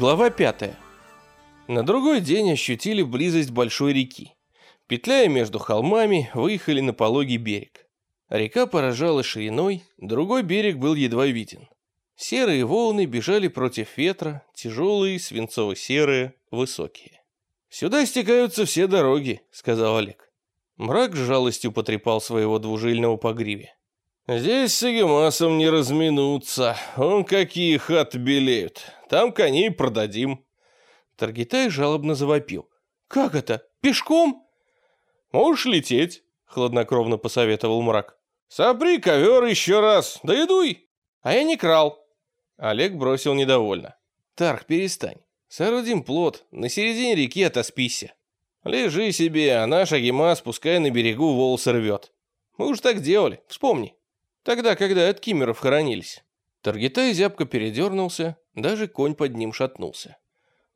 Глава 5. На другой день ощутили близость большой реки. Петляя между холмами, выехали на пологий берег. Река поражала шириной, другой берег был едва виден. Серые волны бежали против ветра, тяжелые, свинцово-серые, высокие. «Сюда стекаются все дороги», — сказал Олег. Мрак с жалостью потрепал своего двужильного по гриве. «Здесь с Агемасом не разминуться. Он какие хаты белеют. Там коней продадим». Таргитай жалобно завопил. «Как это? Пешком?» «Можешь лететь», — хладнокровно посоветовал мрак. «Сопри ковер еще раз, да идуй!» «А я не крал!» Олег бросил недовольно. «Тарх, перестань. Соорудим плот, на середине реки отоспися. Лежи себе, а наш Агимас пускай на берегу волосы рвет. Мы уж так делали, вспомни. Тогда, когда от кимеров хоронились». Таргитай зябко передернулся, даже конь под ним шатнулся.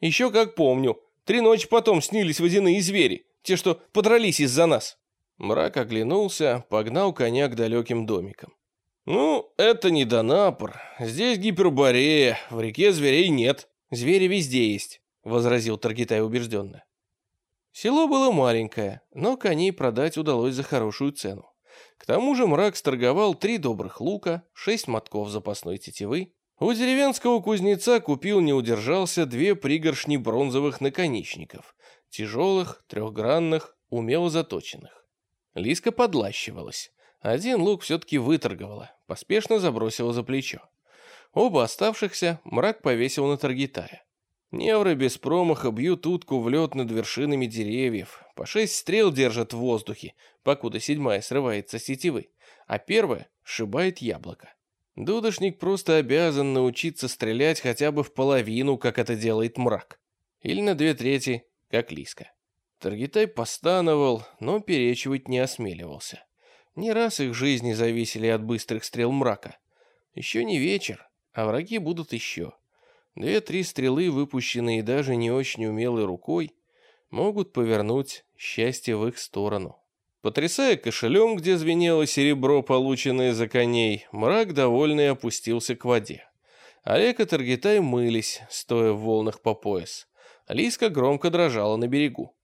«Еще как помню, три ночи потом снились водяные звери, те, что подрались из-за нас». Мрак оглянулся, погнал коня к далеким домикам. «Ну, это не Донапор. Здесь гиперборея, в реке зверей нет. Звери везде есть», — возразил Таргитай убежденно. Село было маленькое, но коней продать удалось за хорошую цену. К тому же мрак сторговал три добрых лука, шесть мотков запасной тетивы. У деревенского кузнеца купил, не удержался, две пригоршни бронзовых наконечников, тяжелых, трехгранных, умело заточенных. Лиска подлащивалась. Один лук все-таки выторговала, поспешно забросила за плечо. Оба оставшихся мрак повесил на Таргитая. Невры без промаха бьют утку в лед над вершинами деревьев. По шесть стрел держат в воздухе, покуда седьмая срывается с сетевы, а первая сшибает яблоко. Дудошник просто обязан научиться стрелять хотя бы в половину, как это делает мрак. Или на две трети, как Лиска. Таргитай постановал, но перечивать не осмеливался. Не раз их жизни зависели от быстрых стрел мрака. Еще не вечер, а враги будут еще. Две-три стрелы, выпущенные даже не очень умелой рукой, могут повернуть счастье в их сторону. Потрясая кошелем, где звенело серебро, полученное за коней, мрак довольный опустился к воде. Олег и Таргитай мылись, стоя в волнах по пояс. Лиска громко дрожала на берегу.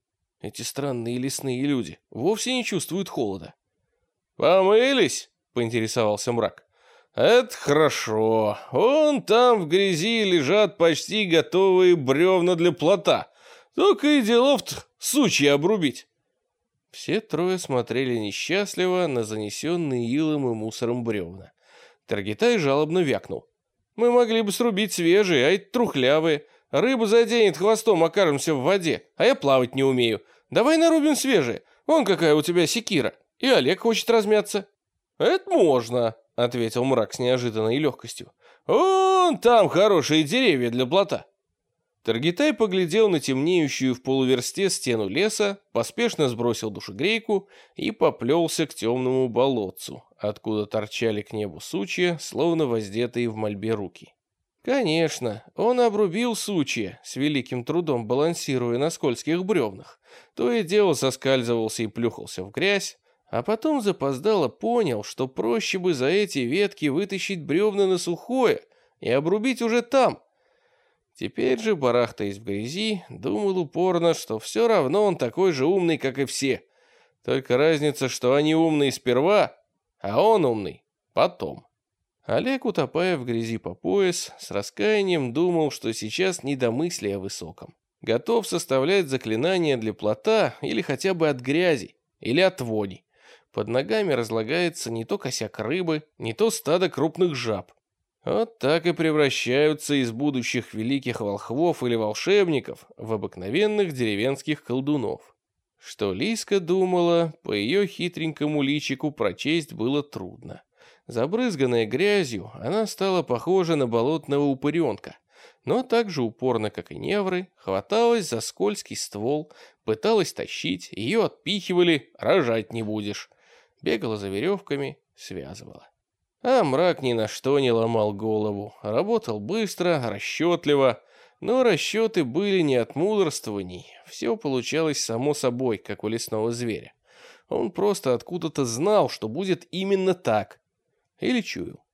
Эти странные лесные люди вовсе не чувствуют холода. «Помылись?» — поинтересовался мрак. «Это хорошо. Вон там в грязи лежат почти готовые бревна для плота. Только и делов-то сучья обрубить». Все трое смотрели несчастливо на занесенные илом и мусором бревна. Таргитай жалобно вякнул. «Мы могли бы срубить свежие, а эти трухлявые. Рыба заденет хвостом, окажемся в воде, а я плавать не умею. Давай нарубим свежие. Вон какая у тебя секира. И Олег хочет размяться». «Это можно», — ответил мрак с неожиданной легкостью. «Вон там хорошие деревья для плота». Таргитай поглядел на темнеющую в полуверсте стену леса, поспешно сбросил душегрейку и поплелся к темному болотцу, откуда торчали к небу сучья, словно воздетые в мольбе руки. Конечно, он обрубил сучья, с великим трудом балансируя на скользких бревнах. То и дело соскальзывался и плюхался в грязь, а потом запоздало понял, что проще бы за эти ветки вытащить бревна на сухое и обрубить уже там. Теперь же, барахтаясь в грязи, думал упорно, что все равно он такой же умный, как и все. Только разница, что они умные сперва, а он умный потом. Олег, утопая в грязи по пояс, с раскаянием думал, что сейчас не до мысли о высоком. Готов составлять заклинания для плота или хотя бы от грязи, или от вони. Под ногами разлагается не то косяк рыбы, не то стадо крупных жаб. Вот так и превращаются из будущих великих волхвов или волшебников в обыкновенных деревенских колдунов. Что Лиска думала, по ее хитренькому личику прочесть было трудно. Забрызганная грязью, она стала похожа на болотного упыренка, но так же упорно, как и невры, хваталась за скользкий ствол, пыталась тащить, ее отпихивали, рожать не будешь бегала за веревками, связывала. А мрак ни на что не ломал голову, работал быстро, расчетливо, но расчеты были не от мудрствований, все получалось само собой, как у лесного зверя. Он просто откуда-то знал, что будет именно так. Или чуял.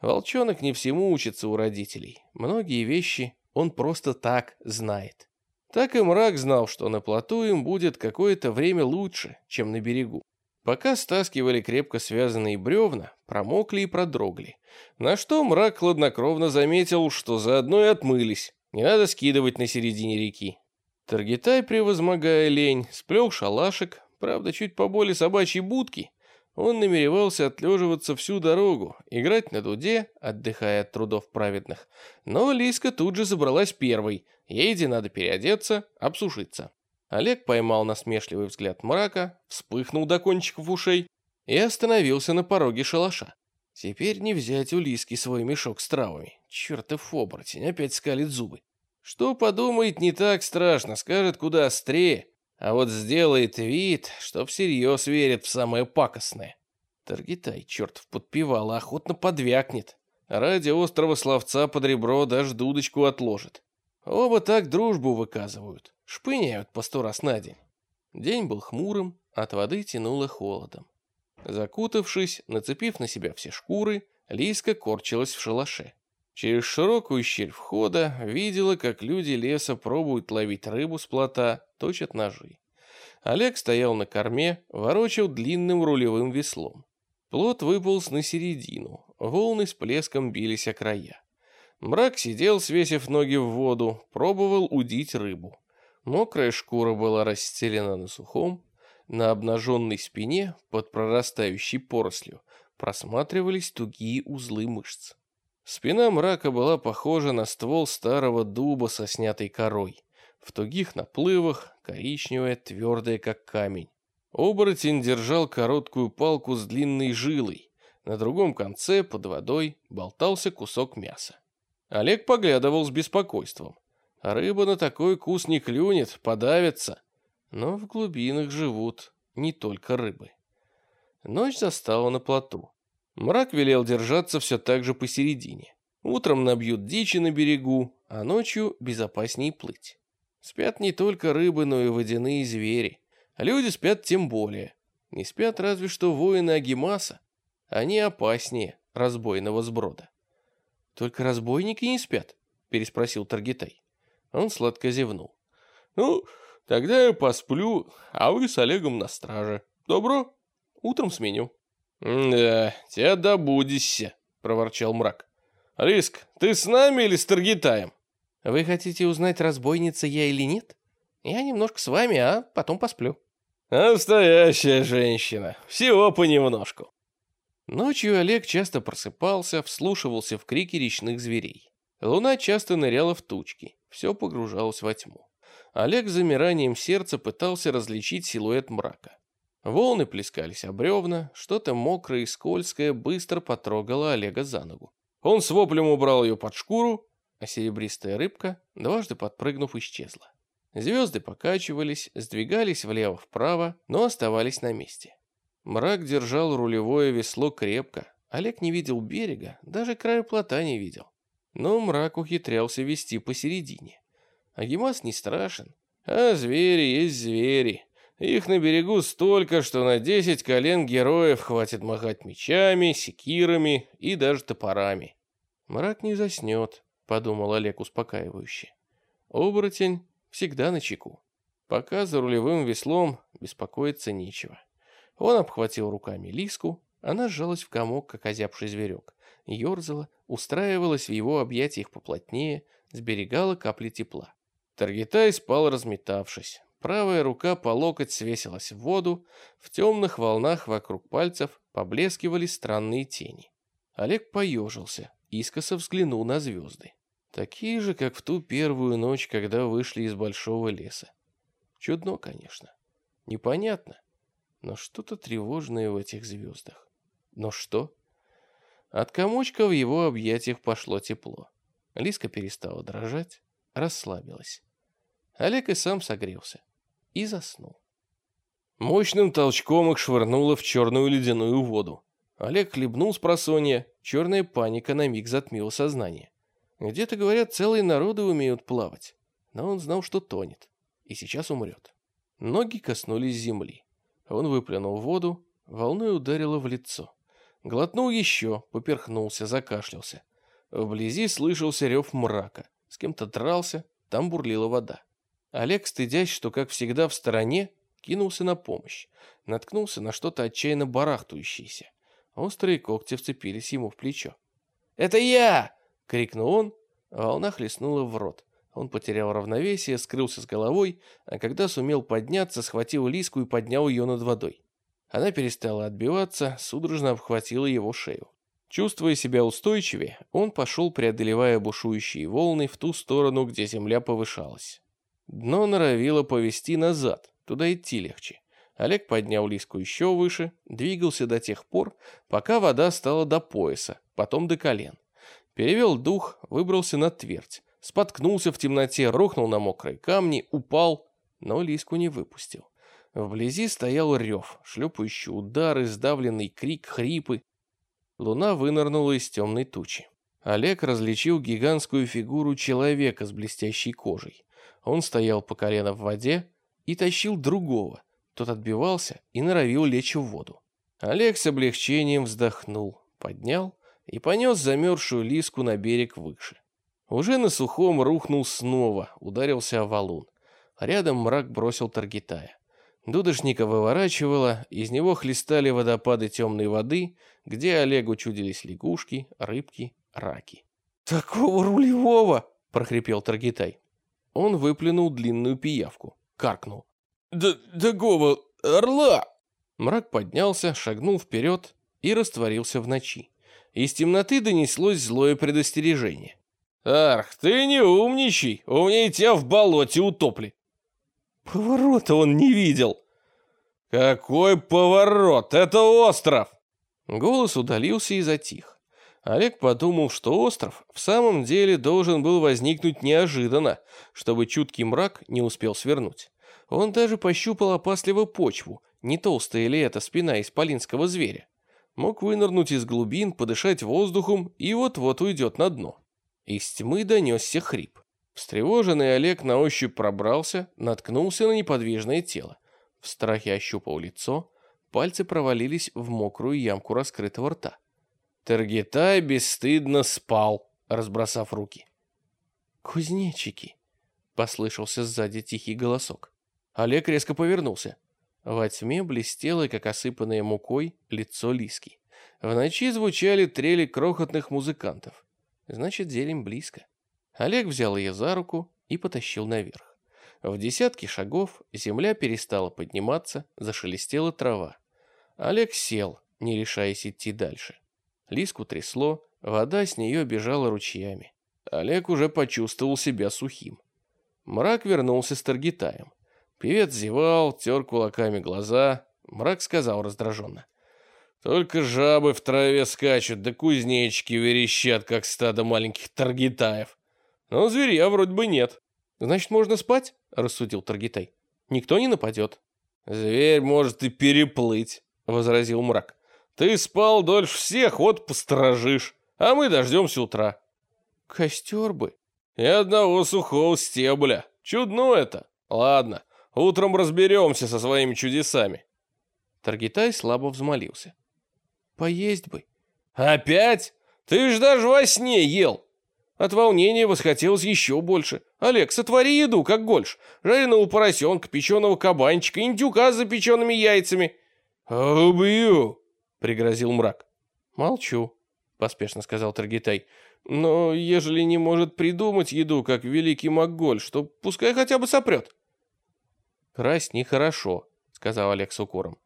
Волчонок не всему учится у родителей. Многие вещи Он просто так знает. Так и мрак знал, что на плоту им будет какое-то время лучше, чем на берегу. Пока стаскивали крепко связанные бревна, промокли и продрогли. На что мрак хладнокровно заметил, что заодно и отмылись. Не надо скидывать на середине реки. Таргитай, превозмогая лень, сплел шалашик, правда, чуть поболее собачьей будки. Он намеревался отлеживаться всю дорогу, играть на дуде, отдыхая от трудов праведных. Но Лиска тут же забралась первой. Ей надо переодеться, обсушиться. Олег поймал насмешливый взгляд мрака, вспыхнул до кончиков ушей и остановился на пороге шалаша. Теперь не взять у Лиски свой мешок с травами. Чертов оборотень, опять скалит зубы. Что подумает, не так страшно, скажет куда острее, а вот сделает вид, что всерьез верит в самое пакостное. Таргитай, чертов, подпевал, охотно подвякнет. Ради острого словца под ребро даже дудочку отложит. Оба так дружбу выказывают, шпыняют по сто раз на день. День был хмурым, от воды тянуло холодом. Закутавшись, нацепив на себя все шкуры, Лиска корчилась в шалаше. Через широкую щель входа видела, как люди леса пробуют ловить рыбу с плота, точат ножи. Олег стоял на корме, ворочал длинным рулевым веслом. Плот выполз на середину, волны с плеском бились о края. Мрак сидел, свесив ноги в воду, пробовал удить рыбу. Мокрая шкура была расстелена на сухом, на обнаженной спине, под прорастающей порослью, просматривались тугие узлы мышц. Спина мрака была похожа на ствол старого дуба со снятой корой. В тугих наплывах, коричневая, твердая, как камень. Оборотень держал короткую палку с длинной жилой. На другом конце, под водой, болтался кусок мяса. Олег поглядывал с беспокойством. Рыба на такой кус не клюнет, подавится. Но в глубинах живут не только рыбы. Ночь застала на плоту. Мрак велел держаться все так же посередине. Утром набьют дичи на берегу, а ночью безопаснее плыть. Спят не только рыбы, но и водяные звери. люди спят тем более. Не спят разве что воины Агимаса. Они опаснее разбойного сброда. «Только разбойники не спят?» — переспросил Таргитай. Он сладко зевнул. «Ну, тогда я посплю, а вы с Олегом на страже. Добро? Утром сменю». «Да, тебя добудешься», — проворчал мрак. «Риск, ты с нами или с Таргитаем?» «Вы хотите узнать, разбойница я или нет? Я немножко с вами, а потом посплю». «Настоящая женщина. Всего понемножку». Ночью Олег часто просыпался, вслушивался в крики речных зверей. Луна часто ныряла в тучки, все погружалось во тьму. Олег с замиранием сердца пытался различить силуэт мрака. Волны плескались о бревна, что-то мокрое и скользкое быстро потрогало Олега за ногу. Он с воплем убрал ее под шкуру, а серебристая рыбка, дважды подпрыгнув, исчезла. Звезды покачивались, сдвигались влево-вправо, но оставались на месте. Мрак держал рулевое весло крепко. Олег не видел берега, даже края плота не видел. Но мрак ухитрялся вести посередине. Агимас не страшен, а звери есть звери. Их на берегу столько, что на десять колен героев хватит махать мечами, секирами и даже топорами. Мрак не заснет, подумал Олег успокаивающе. Оборотень всегда на чеку. Пока за рулевым веслом беспокоиться нечего. Он обхватил руками лиску, она сжалась в комок, как озябший зверек, ерзала, устраивалась в его объятиях поплотнее, сберегала капли тепла. Таргитай спал, разметавшись. Правая рука по локоть свесилась в воду, в темных волнах вокруг пальцев поблескивали странные тени. Олег поежился, искоса взглянул на звезды. Такие же, как в ту первую ночь, когда вышли из большого леса. Чудно, конечно. Непонятно, но что-то тревожное в этих звездах. Но что? От комочка в его объятиях пошло тепло. Лиска перестала дрожать, расслабилась. Олег и сам согрелся и заснул. Мощным толчком их швырнуло в черную ледяную воду. Олег хлебнул с просонья, черная паника на миг затмила сознание. Где-то, говорят, целые народы умеют плавать, но он знал, что тонет, и сейчас умрет. Ноги коснулись земли. Он выплюнул воду, волной ударило в лицо. Глотнул еще, поперхнулся, закашлялся. Вблизи слышался рев мрака. с кем-то дрался, там бурлила вода. Олег, стыдясь, что, как всегда, в стороне, кинулся на помощь. Наткнулся на что-то отчаянно барахтающееся. Острые когти вцепились ему в плечо. «Это я!» — крикнул он. Волна хлестнула в рот. Он потерял равновесие, скрылся с головой, а когда сумел подняться, схватил Лиску и поднял ее над водой. Она перестала отбиваться, судорожно обхватила его шею. Чувствуя себя устойчивее, он пошел, преодолевая бушующие волны, в ту сторону, где земля повышалась. Дно норовило повести назад, туда идти легче. Олег поднял Лиску еще выше, двигался до тех пор, пока вода стала до пояса, потом до колен. Перевел дух, выбрался на твердь, споткнулся в темноте, рухнул на мокрые камни, упал, но Лиску не выпустил. Вблизи стоял рев, шлепающие удары, сдавленный крик, хрипы. Луна вынырнула из темной тучи. Олег различил гигантскую фигуру человека с блестящей кожей. Он стоял по колено в воде и тащил другого. Тот отбивался и норовил лечь в воду. Олег с облегчением вздохнул, поднял и понес замерзшую лиску на берег выше. Уже на сухом рухнул снова, ударился о валун. Рядом мрак бросил Таргитая. Дудошника выворачивало, из него хлестали водопады темной воды, где Олегу чудились лягушки, рыбки, раки. «Такого рулевого!» — прохрипел Таргитай. Он выплюнул длинную пиявку, каркнул. «Да, такого орла!» Мрак поднялся, шагнул вперед и растворился в ночи. Из темноты донеслось злое предостережение. «Арх, ты не умничай, умнее тебя в болоте утопли!» Поворота он не видел. Какой поворот? Это остров! Голос удалился и затих. Олег подумал, что остров в самом деле должен был возникнуть неожиданно, чтобы чуткий мрак не успел свернуть. Он даже пощупал опасливо почву, не толстая ли это спина исполинского зверя. Мог вынырнуть из глубин, подышать воздухом и вот-вот уйдет на дно. Из тьмы донесся хрип. Встревоженный Олег на ощупь пробрался, наткнулся на неподвижное тело. В страхе ощупал лицо, пальцы провалились в мокрую ямку раскрытого рта. Таргитай бесстыдно спал, разбросав руки. «Кузнечики!» — послышался сзади тихий голосок. Олег резко повернулся. Во тьме блестело, как осыпанное мукой, лицо Лиски. В ночи звучали трели крохотных музыкантов. Значит, зелень близко. Олег взял ее за руку и потащил наверх. В десятке шагов земля перестала подниматься, зашелестела трава. Олег сел, не решаясь идти дальше. Лиску трясло, вода с нее бежала ручьями. Олег уже почувствовал себя сухим. Мрак вернулся с Таргитаем. Певец зевал, тер кулаками глаза. Мрак сказал раздраженно. «Только жабы в траве скачут, да кузнечики верещат, как стадо маленьких таргитаев. Но зверя вроде бы нет. Значит, можно спать? Рассудил Таргитай. Никто не нападет. Зверь может и переплыть, возразил мрак. Ты спал дольше всех, вот посторожишь. А мы дождемся утра. Костер бы. И одного сухого стебля. Чудно это. Ладно, утром разберемся со своими чудесами. Таргитай слабо взмолился. Поесть бы. Опять? Ты ж даже во сне ел. От волнения восхотелось еще больше. «Олег, сотвори еду, как гольш. Жареного поросенка, печеного кабанчика, индюка с запеченными яйцами». «Убью!» — пригрозил мрак. «Молчу», — поспешно сказал Таргитай. «Но ежели не может придумать еду, как великий Макголь, что пускай хотя бы сопрет». «Красть нехорошо», — сказал Олег с укором.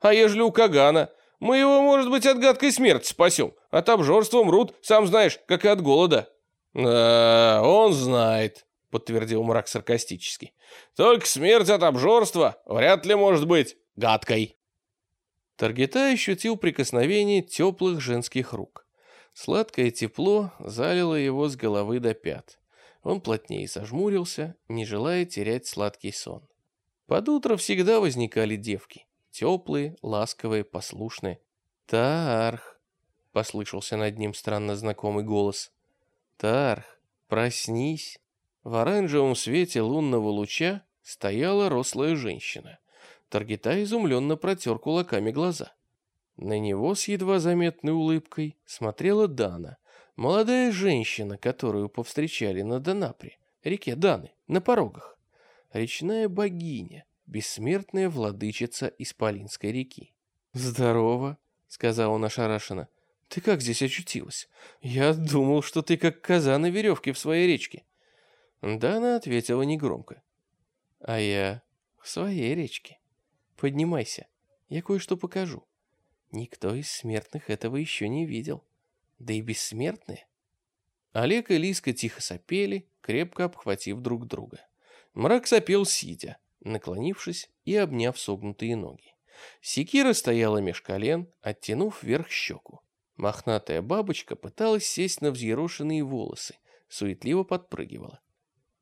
«А ежели у Кагана? Мы его, может быть, от гадкой смерти спасем. От обжорства мрут, сам знаешь, как и от голода». «Да, он знает», — подтвердил мрак саркастически. «Только смерть от обжорства вряд ли может быть гадкой». Таргета ощутил прикосновение теплых женских рук. Сладкое тепло залило его с головы до пят. Он плотнее зажмурился, не желая терять сладкий сон. Под утро всегда возникали девки. Теплые, ласковые, послушные. «Тарх!» — послышался над ним странно знакомый голос. Тарх, проснись. В оранжевом свете лунного луча стояла рослая женщина. Таргита изумленно протер кулаками глаза. На него с едва заметной улыбкой смотрела Дана. Молодая женщина, которую повстречали на Донапре, реке Даны, на порогах. Речная богиня, бессмертная владычица Исполинской реки. «Здорово», — сказал он ошарашенно. «Ты как здесь очутилась? Я думал, что ты как коза на веревке в своей речке». Дана ответила негромко. «А я в своей речке. Поднимайся, я кое-что покажу. Никто из смертных этого еще не видел. Да и бессмертные». Олег и Лиска тихо сопели, крепко обхватив друг друга. Мрак сопел сидя, наклонившись и обняв согнутые ноги. Секира стояла меж колен, оттянув вверх щеку. Мохнатая бабочка пыталась сесть на взъерошенные волосы, суетливо подпрыгивала.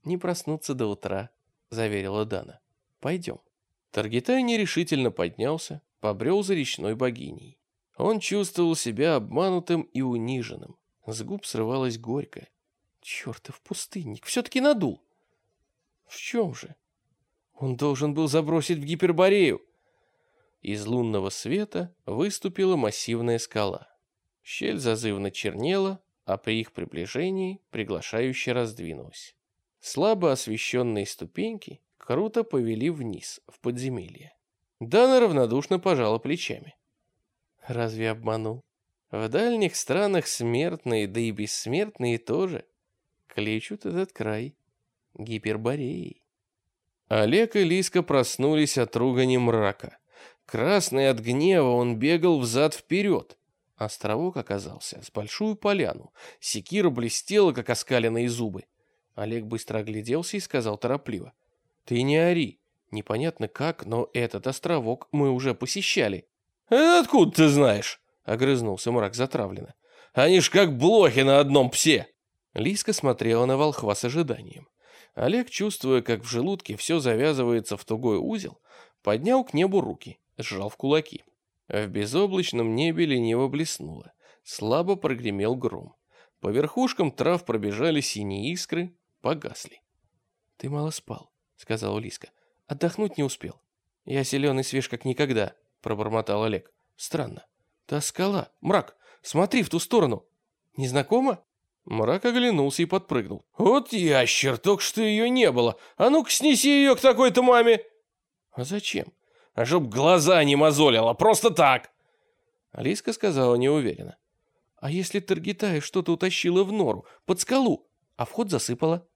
«Не проснуться до утра», — заверила Дана. «Пойдем». Таргитай нерешительно поднялся, побрел за речной богиней. Он чувствовал себя обманутым и униженным. С губ срывалась горькая. Чертов пустынник, все-таки надул. В чем же? Он должен был забросить в гиперборею. Из лунного света выступила массивная скала. Щель зазывно чернела, а при их приближении приглашающе раздвинулась. Слабо освещенные ступеньки круто повели вниз, в подземелье. Дана равнодушно пожала плечами. Разве обманул? В дальних странах смертные, да и бессмертные тоже кличут этот край Гипербореей. Олег и Лиска проснулись от ругани мрака. Красный от гнева он бегал взад-вперед. Островок оказался с большую поляну. Секира блестела, как оскаленные зубы. Олег быстро огляделся и сказал торопливо. «Ты не ори. Непонятно как, но этот островок мы уже посещали». «Откуда ты знаешь?» — огрызнулся мрак затравленно. «Они ж как блохи на одном псе!» Лиска смотрела на волхва с ожиданием. Олег, чувствуя, как в желудке все завязывается в тугой узел, поднял к небу руки, сжал в кулаки. В безоблачном небе лениво блеснуло. Слабо прогремел гром. По верхушкам трав пробежали синие искры, погасли. «Ты мало спал», — сказала Лиска. «Отдохнуть не успел». «Я силен и свеж, как никогда», — пробормотал Олег. «Странно. Та скала, мрак, смотри в ту сторону. Незнакомо?» Мрак оглянулся и подпрыгнул. «Вот ящер, только что ее не было. А ну-ка снеси ее к такой-то маме!» «А зачем?» «А чтоб глаза не мозолила, просто так!» Алиска сказала неуверенно. «А если Таргитая что-то утащила в нору, под скалу, а вход засыпала?»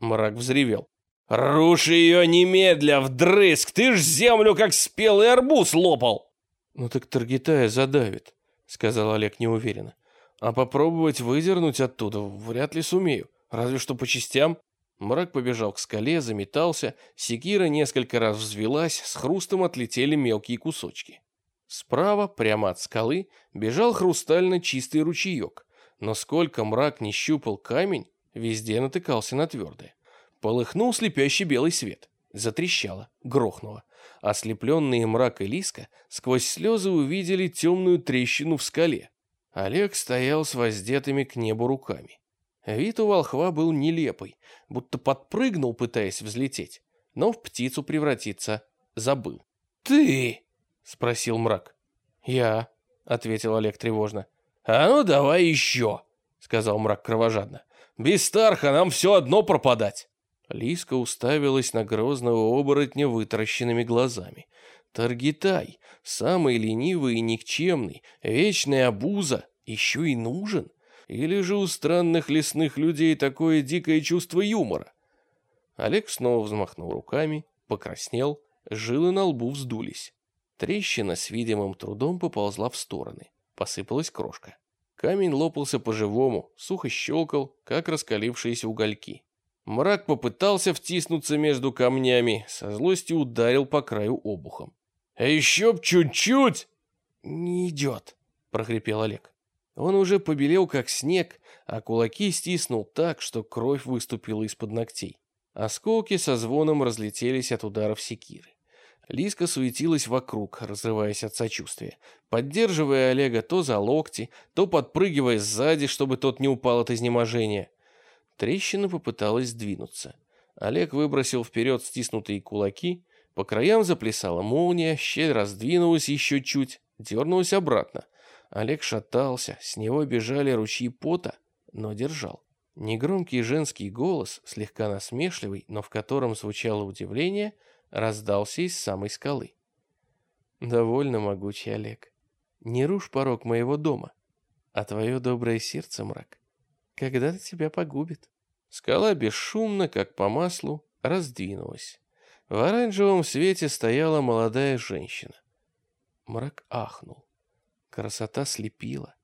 Мрак взревел. «Руши ее немедля, вдрызг! Ты ж землю, как спелый арбуз, лопал!» «Ну так Таргитая задавит», — сказал Олег неуверенно. А попробовать выдернуть оттуда вряд ли сумею, разве что по частям. Мрак побежал к скале, заметался, секира несколько раз взвелась, с хрустом отлетели мелкие кусочки. Справа, прямо от скалы, бежал хрустально чистый ручеек, но сколько мрак не щупал камень, везде натыкался на твердое. Полыхнул слепящий белый свет, затрещало, грохнуло. Ослепленные мрак и лиска сквозь слезы увидели темную трещину в скале, Олег стоял с воздетыми к небу руками. Вид у волхва был нелепый, будто подпрыгнул, пытаясь взлететь, но в птицу превратиться забыл. «Ты?» — спросил мрак. «Я», — ответил Олег тревожно. «А ну давай еще», — сказал мрак кровожадно. «Без Старха нам все одно пропадать». Лиска уставилась на грозного оборотня вытаращенными глазами. Таргитай, самый ленивый и никчемный, вечная обуза, еще и нужен? Или же у странных лесных людей такое дикое чувство юмора? Олег снова взмахнул руками, покраснел, жилы на лбу вздулись. Трещина с видимым трудом поползла в стороны. Посыпалась крошка. Камень лопался по-живому, сухо щелкал, как раскалившиеся угольки. Мрак попытался втиснуться между камнями, со злостью ударил по краю обухом. А еще б чуть-чуть!» «Не идет», — прохрипел Олег. Он уже побелел, как снег, а кулаки стиснул так, что кровь выступила из-под ногтей. Осколки со звоном разлетелись от ударов секиры. Лиска суетилась вокруг, разрываясь от сочувствия, поддерживая Олега то за локти, то подпрыгивая сзади, чтобы тот не упал от изнеможения. Трещина попыталась сдвинуться. Олег выбросил вперед стиснутые кулаки, по краям заплясала молния, щель раздвинулась еще чуть, дернулась обратно. Олег шатался, с него бежали ручьи пота, но держал. Негромкий женский голос, слегка насмешливый, но в котором звучало удивление, раздался из самой скалы. «Довольно могучий Олег. Не рушь порог моего дома, а твое доброе сердце, мрак, когда-то тебя погубит». Скала бесшумно, как по маслу, раздвинулась. В оранжевом свете стояла молодая женщина. Мрак ахнул. Красота слепила.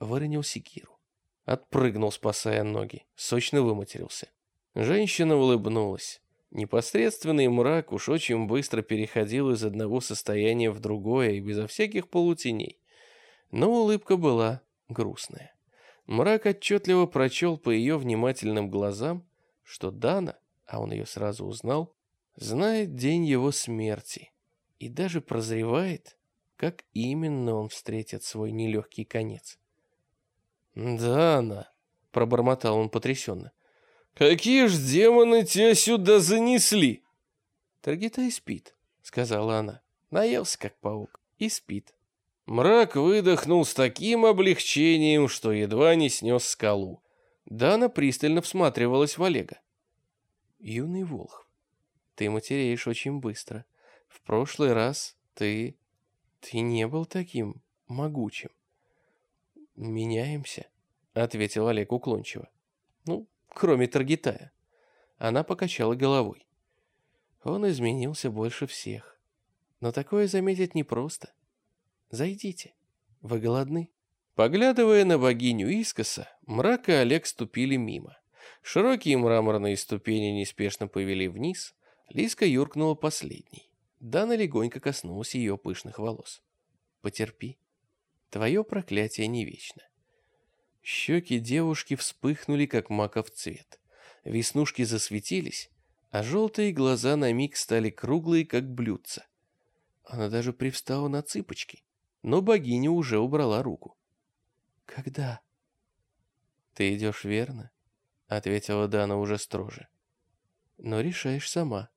Выронил секиру. Отпрыгнул, спасая ноги. Сочно выматерился. Женщина улыбнулась. Непосредственный мрак уж очень быстро переходил из одного состояния в другое и безо всяких полутеней. Но улыбка была грустная. Мрак отчетливо прочел по ее внимательным глазам, что Дана, а он ее сразу узнал, знает день его смерти и даже прозревает, как именно он встретит свой нелегкий конец. «Дана!» — пробормотал он потрясенно. «Какие ж демоны тебя сюда занесли?» «Таргитай спит», — сказала она. Наелся, как паук, и спит. Мрак выдохнул с таким облегчением, что едва не снес скалу. Дана пристально всматривалась в Олега. «Юный Волхв, ты матереешь очень быстро. В прошлый раз ты... ты не был таким могучим. «Меняемся», — ответил Олег уклончиво. «Ну, кроме Таргитая». Она покачала головой. Он изменился больше всех. Но такое заметить непросто. Зайдите. Вы голодны? Поглядывая на богиню Искоса, мрак и Олег ступили мимо. Широкие мраморные ступени неспешно повели вниз. Лиска юркнула последней. Дана легонько коснулась ее пышных волос. «Потерпи», Твое проклятие не вечно. Щеки девушки вспыхнули, как маков цвет. Веснушки засветились, а желтые глаза на миг стали круглые, как блюдца. Она даже привстала на цыпочки, но богиня уже убрала руку. «Когда?» «Ты идешь верно», — ответила Дана уже строже. «Но решаешь сама».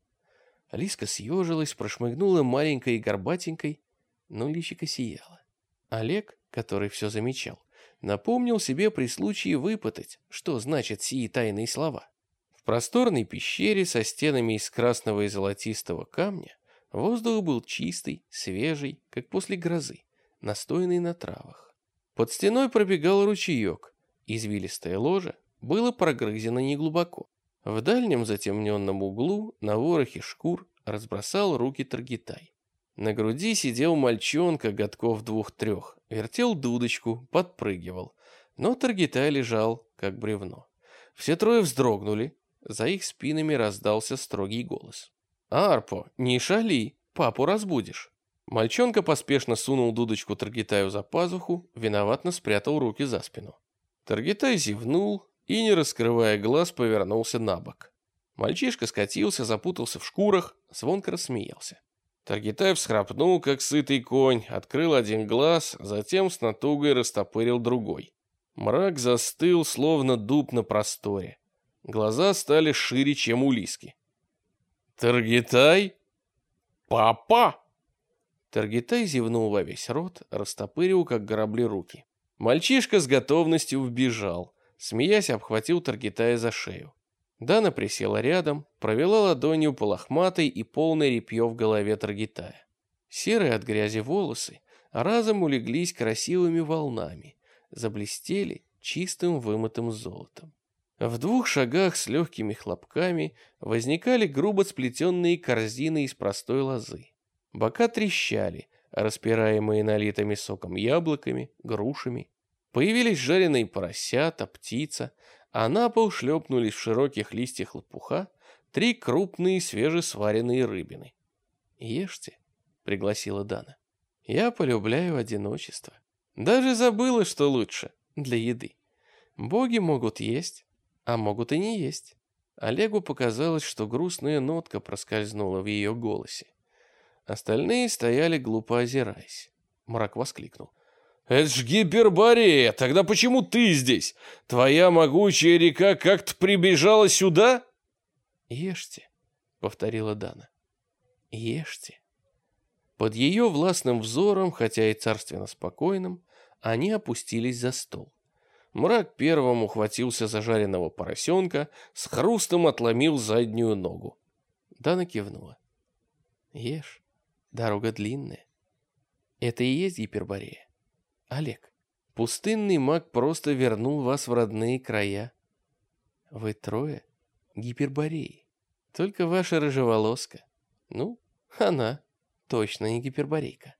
Алиска съежилась, прошмыгнула маленькой и горбатенькой, но личико сияло. Олег, который все замечал, напомнил себе при случае выпытать, что значат сии тайные слова. В просторной пещере со стенами из красного и золотистого камня воздух был чистый, свежий, как после грозы, настойный на травах. Под стеной пробегал ручеек, извилистое ложе было прогрызено неглубоко. В дальнем затемненном углу на ворохе шкур разбросал руки Таргитай. На груди сидел мальчонка годков двух-трех, вертел дудочку, подпрыгивал. Но Таргитай лежал, как бревно. Все трое вздрогнули. За их спинами раздался строгий голос. «Арпо, не шали, папу разбудишь». Мальчонка поспешно сунул дудочку Таргитаю за пазуху, виноватно спрятал руки за спину. Таргитай зевнул и, не раскрывая глаз, повернулся на бок. Мальчишка скатился, запутался в шкурах, звонко рассмеялся. Таргитай всхрапнул, как сытый конь, открыл один глаз, затем с натугой растопырил другой. Мрак застыл, словно дуб на просторе. Глаза стали шире, чем у Лиски. «Таргитай? Папа!» Таргитай зевнул во весь рот, растопырил, как корабли, руки. Мальчишка с готовностью вбежал, смеясь, обхватил Таргитая за шею. Дана присела рядом, провела ладонью по лохматой и полной репье в голове Таргитая. Серые от грязи волосы разом улеглись красивыми волнами, заблестели чистым вымытым золотом. В двух шагах с легкими хлопками возникали грубо сплетенные корзины из простой лозы. Бока трещали, распираемые налитыми соком яблоками, грушами. Появились жареные поросята, птица, а на пол шлепнулись в широких листьях лопуха три крупные свежесваренные рыбины. «Ешьте», — пригласила Дана. «Я полюбляю одиночество. Даже забыла, что лучше для еды. Боги могут есть, а могут и не есть». Олегу показалось, что грустная нотка проскользнула в ее голосе. Остальные стояли глупо озираясь. Мрак воскликнул. «Это ж Гиперборея! Тогда почему ты здесь? Твоя могучая река как-то прибежала сюда?» «Ешьте», — повторила Дана. «Ешьте». Под ее властным взором, хотя и царственно спокойным, они опустились за стол. Мрак первым ухватился за жареного поросенка, с хрустом отломил заднюю ногу. Дана кивнула. Ешь, дорога длинная. Это и есть гиперборея. Олег, пустынный маг просто вернул вас в родные края. Вы трое гипербореи. Только ваша рыжеволоска. Ну, она точно не гиперборейка.